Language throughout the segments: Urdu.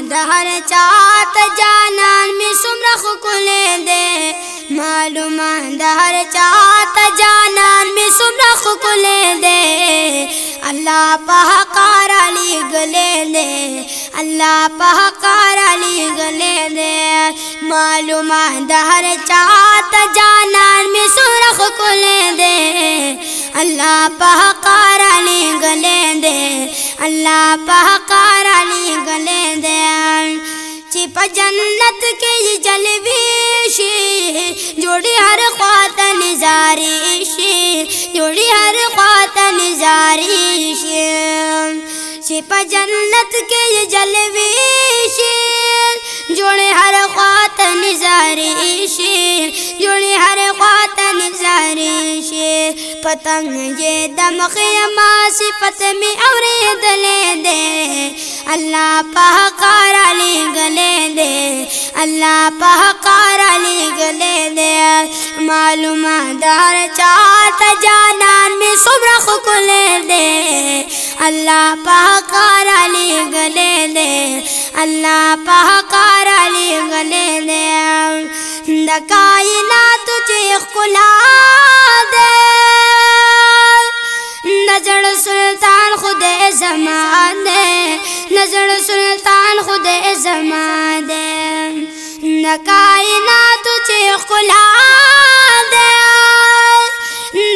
دہر چات جانان میں سمرخ کلے دے۔ معلوم دہر چات جانان میں سمرخ کلے دے۔ اللہ پہ کار علی گلے دے۔ اللہ پہ کار علی گلے دے۔ معلوم دہر چات جانان میں سمرخ کلے دے۔ اللہ پہ کار علی گلے دے۔ اللہ پہ کار علی گلے دے۔ جنت کے جلوی شی جوڑی ہر خوات زاری شیر جوڑی ہر خوات نظاری شیر چپ جنت کے جلوی شیر جوڑی ہر خوات زاری شیر جوڑی ہر خوات پتنگ یہ دم خیمہ صفت میں اوری دلے دے۔ اللہ پہ کار علی گلے دے۔ اللہ پہ کار علی گلے دے۔ معلوم دار چات جانان میں سبرخ کلے دے۔ اللہ پہ کار علی گلے دے۔ اللہ پہ کار علی گلے دے۔ دکائنات چیخ کلا نکائنات چیخ کلا دے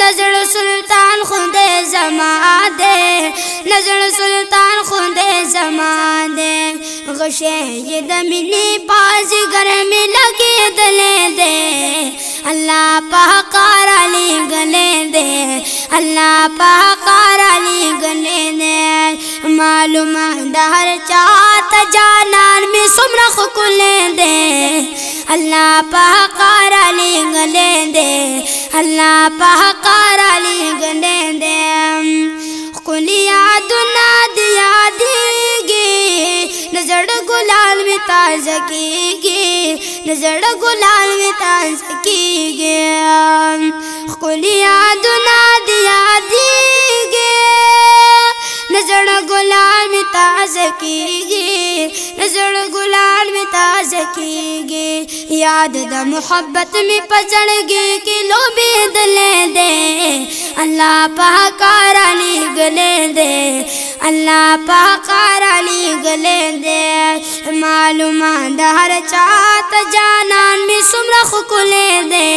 نظر سلطان خود زمان دے نظر سلطان خود زمان دے غشے یہ دمنی پاس گھر لگے دلے دے. اللہ پاکار علی گلے دے. اللہ پاکار علی گلے دے. معلوم خکل دے اللہ پاک را لے دے اللہ پاک را لے دے خکلی یادنا دیا دیگی نظر گلال میں تاز کیگی نظر گلال میں تاز کیگی خکلی یادنا دیا دیگی نظر گلال میں تاز کیگی نظر گلال تازه کیږي یاد د محبت می پزړګي کې لوبي دلې دے الله پاک رانی گلې دے الله پاک رانی گلې دے معلومه د هر چاته جانان می سمره خو کولې دے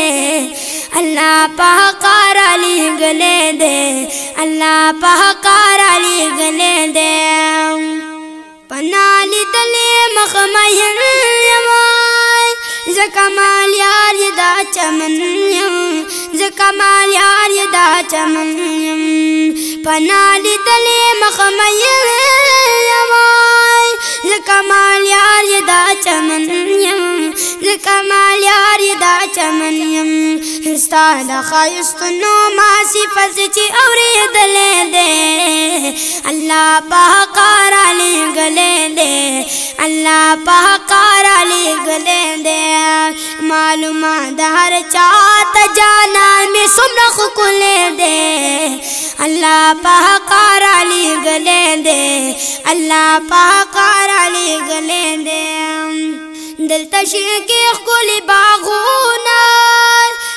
الله پاک رانی گلې دے الله پاک یمائی زکمال یار یدا چمن یم زکمال یار یدا چمن یم۔ پنالی دلے مخمین یمائی زکمال یار یدا چمن یم زکمال یار چمن یم. استاد خایستنو ما صفت چی اوری دلے دے. اللہ پاکار علی گلے دے. اللہ پاکار علی گلے دے. معلوم دہر چات جانان میں سمرخ کلے دے. اللہ پاکار علی گلے دے. اللہ پاکار علی گلے دے. دلته شګي خپل باغونه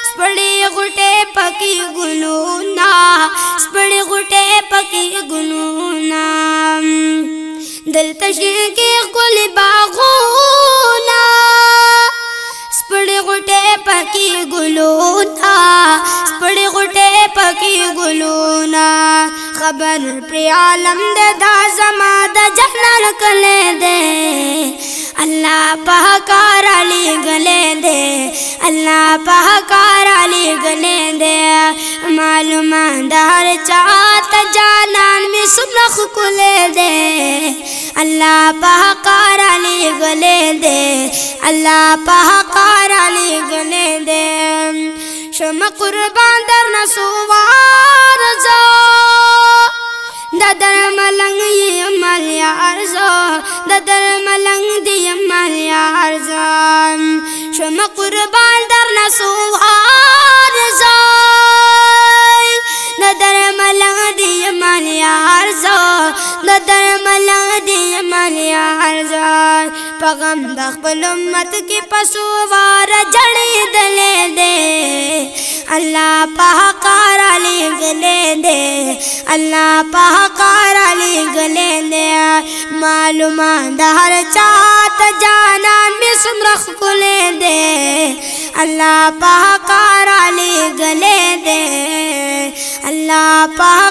سپړې غټې پکې ګلونه سپړې غټې پکې ګلونه. دلته شګي خپل باغونه سپړې غټې پکې ګلونه سپړې غټې پکې ګلونه. خبر پر عالم دے دا زما دا جنر کلے دے۔ اللہ پاکار علی گلے دے۔ اللہ پاکار علی گلے دے۔ معلوم دار چات جانان میں سبرخ کلے دے۔ اللہ پاکار علی گلے دے۔ اللہ پاکار علی گلے دے۔ شم قربان در نسوار زو در نسوار زو ددر ملنگ دی ملیا ارزو ددر ملنگ دی ملیا مالیا ارزان پغم دخل امت کی پسوار جڑی دلے دے. اللہ پہکار علی گلے دے. اللہ پہکار علی گلے دے. معلومان دہر چاہت جانان میں سمرخ کلے اللہ پہکار علی گلے دے اللہ پاک